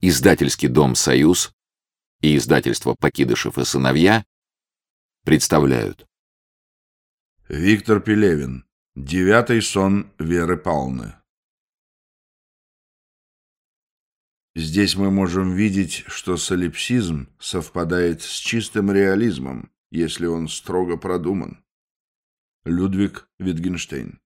издательский дом «Союз» и издательство «Покидышев и сыновья» представляют. Виктор Пелевин. Девятый сон Веры Павловны. Здесь мы можем видеть, что солипсизм совпадает с чистым реализмом, если он строго продуман. Людвиг Витгенштейн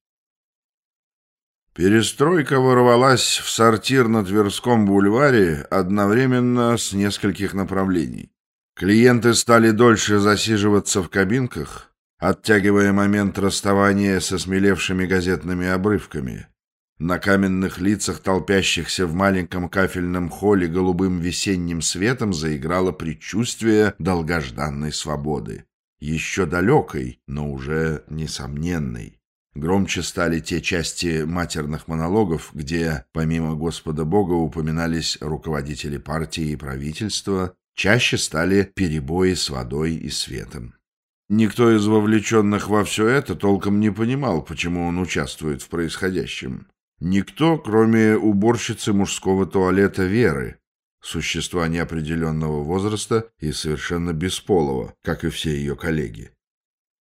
Перестройка ворвалась в сортир на Тверском бульваре одновременно с нескольких направлений. Клиенты стали дольше засиживаться в кабинках, оттягивая момент расставания со смелевшими газетными обрывками. На каменных лицах толпящихся в маленьком кафельном холле голубым весенним светом заиграло предчувствие долгожданной свободы. Еще далекой, но уже несомненной. Громче стали те части матерных монологов, где, помимо Господа Бога, упоминались руководители партии и правительства, чаще стали перебои с водой и светом. Никто из вовлеченных во все это толком не понимал, почему он участвует в происходящем. Никто, кроме уборщицы мужского туалета Веры, существа неопределенного возраста и совершенно бесполого, как и все ее коллеги.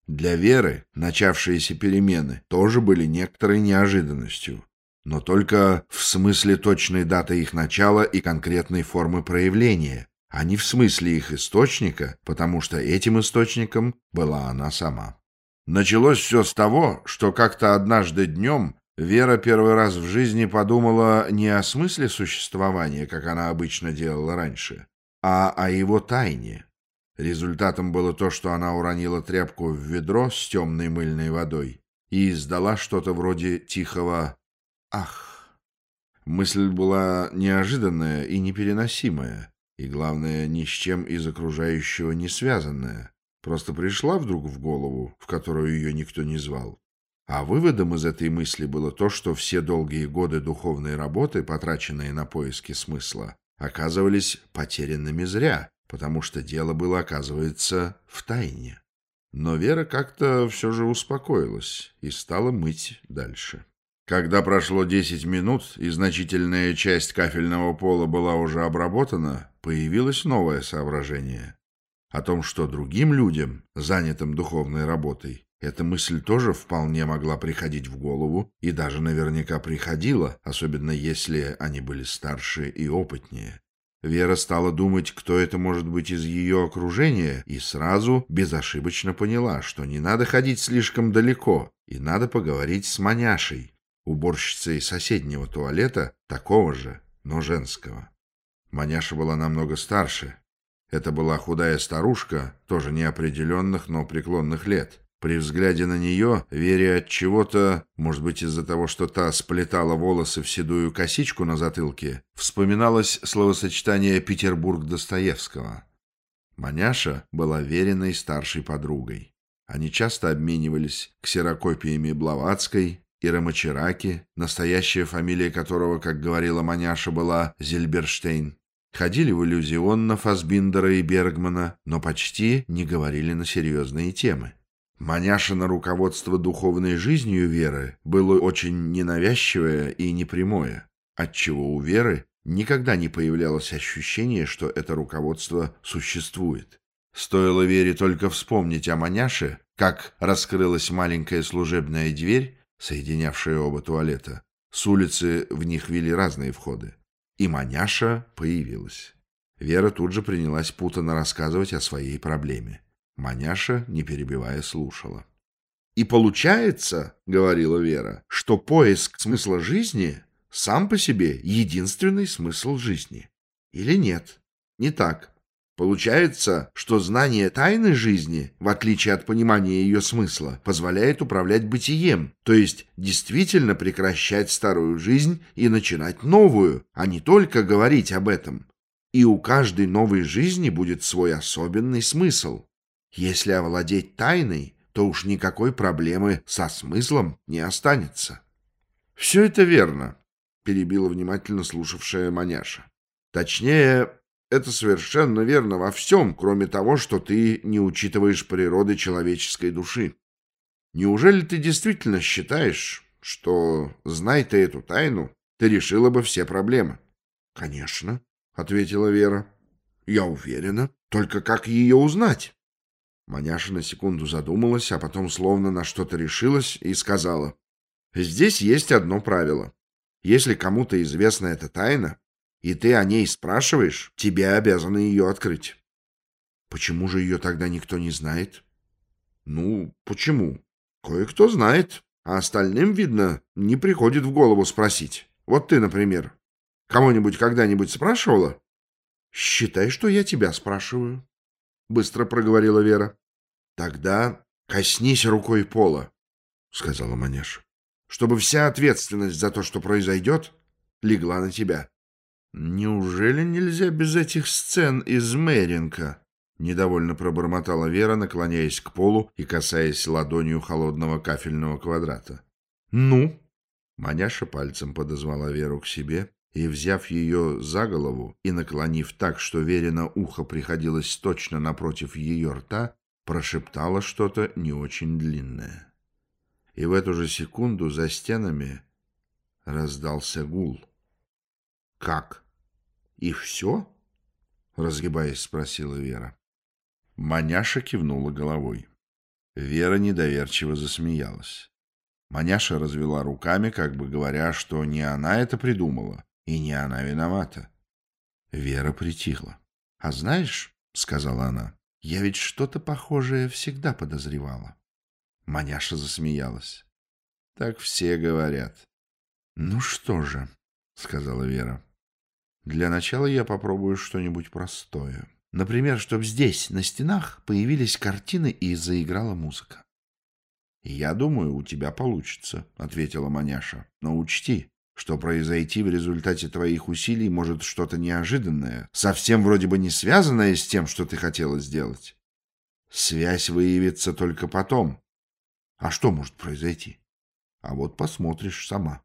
Для Веры начавшиеся перемены тоже были некоторой неожиданностью, но только в смысле точной даты их начала и конкретной формы проявления, а не в смысле их источника, потому что этим источником была она сама. Началось все с того, что как-то однажды днем Вера первый раз в жизни подумала не о смысле существования, как она обычно делала раньше, а о его тайне. Результатом было то, что она уронила тряпку в ведро с темной мыльной водой и издала что-то вроде тихого «ах». Мысль была неожиданная и непереносимая, и, главное, ни с чем из окружающего не связанная. Просто пришла вдруг в голову, в которую ее никто не звал. А выводом из этой мысли было то, что все долгие годы духовной работы, потраченные на поиски смысла, оказывались потерянными зря, потому что дело было, оказывается, в тайне. Но Вера как-то все же успокоилась и стала мыть дальше. Когда прошло десять минут и значительная часть кафельного пола была уже обработана, появилось новое соображение. О том, что другим людям, занятым духовной работой, эта мысль тоже вполне могла приходить в голову и даже наверняка приходила, особенно если они были старше и опытнее. Вера стала думать, кто это может быть из ее окружения, и сразу безошибочно поняла, что не надо ходить слишком далеко, и надо поговорить с маняшей, уборщицей соседнего туалета, такого же, но женского. Маняша была намного старше. Это была худая старушка, тоже неопределенных, но преклонных лет. При взгляде на нее, Вере от чего-то, может быть из-за того, что та сплетала волосы в седую косичку на затылке, вспоминалось словосочетание «Петербург Достоевского». Маняша была веренной старшей подругой. Они часто обменивались ксерокопиями Блаватской и Рамачераки, настоящая фамилия которого, как говорила Маняша, была Зильберштейн. Ходили в иллюзион на Фасбиндера и Бергмана, но почти не говорили на серьезные темы. Маняшина руководство духовной жизнью Веры было очень ненавязчивое и непрямое, отчего у Веры никогда не появлялось ощущение, что это руководство существует. Стоило Вере только вспомнить о Маняше, как раскрылась маленькая служебная дверь, соединявшая оба туалета. С улицы в них вели разные входы. И Маняша появилась. Вера тут же принялась путанно рассказывать о своей проблеме. Маняша, не перебивая, слушала. «И получается, — говорила Вера, — что поиск смысла жизни сам по себе единственный смысл жизни. Или нет? Не так. Получается, что знание тайны жизни, в отличие от понимания ее смысла, позволяет управлять бытием, то есть действительно прекращать старую жизнь и начинать новую, а не только говорить об этом. И у каждой новой жизни будет свой особенный смысл. Если овладеть тайной, то уж никакой проблемы со смыслом не останется. — Все это верно, — перебила внимательно слушавшая маняша. — Точнее, это совершенно верно во всем, кроме того, что ты не учитываешь природы человеческой души. Неужели ты действительно считаешь, что, зная ты эту тайну, ты решила бы все проблемы? — Конечно. — ответила Вера. «Я уверена. Только как ее узнать?» Маняша на секунду задумалась, а потом словно на что-то решилась и сказала. «Здесь есть одно правило. Если кому-то известна эта тайна, и ты о ней спрашиваешь, тебе обязаны ее открыть». «Почему же ее тогда никто не знает?» «Ну, почему? Кое-кто знает, а остальным, видно, не приходит в голову спросить. Вот ты, например, кого-нибудь когда-нибудь спрашивала?» «Считай, что я тебя спрашиваю», — быстро проговорила Вера. «Тогда коснись рукой пола», — сказала Манеша, «чтобы вся ответственность за то, что произойдет, легла на тебя». «Неужели нельзя без этих сцен из Мэринка?» — недовольно пробормотала Вера, наклоняясь к полу и касаясь ладонью холодного кафельного квадрата. «Ну?» Маняша пальцем подозвала Веру к себе и, взяв ее за голову и наклонив так, что Верина ухо приходилось точно напротив ее рта, прошептала что-то не очень длинное. И в эту же секунду за стенами раздался гул. «Как? И все?» — разгибаясь, спросила Вера. Маняша кивнула головой. Вера недоверчиво засмеялась. Маняша развела руками, как бы говоря, что не она это придумала, и не она виновата. Вера притихла. «А знаешь, — сказала она, — я ведь что-то похожее всегда подозревала». Маняша засмеялась. «Так все говорят». «Ну что же», — сказала Вера, — «для начала я попробую что-нибудь простое. Например, чтобы здесь, на стенах, появились картины и заиграла музыка». «Я думаю, у тебя получится», — ответила Маняша. «Но учти, что произойти в результате твоих усилий может что-то неожиданное, совсем вроде бы не связанное с тем, что ты хотела сделать. Связь выявится только потом. А что может произойти? А вот посмотришь сама.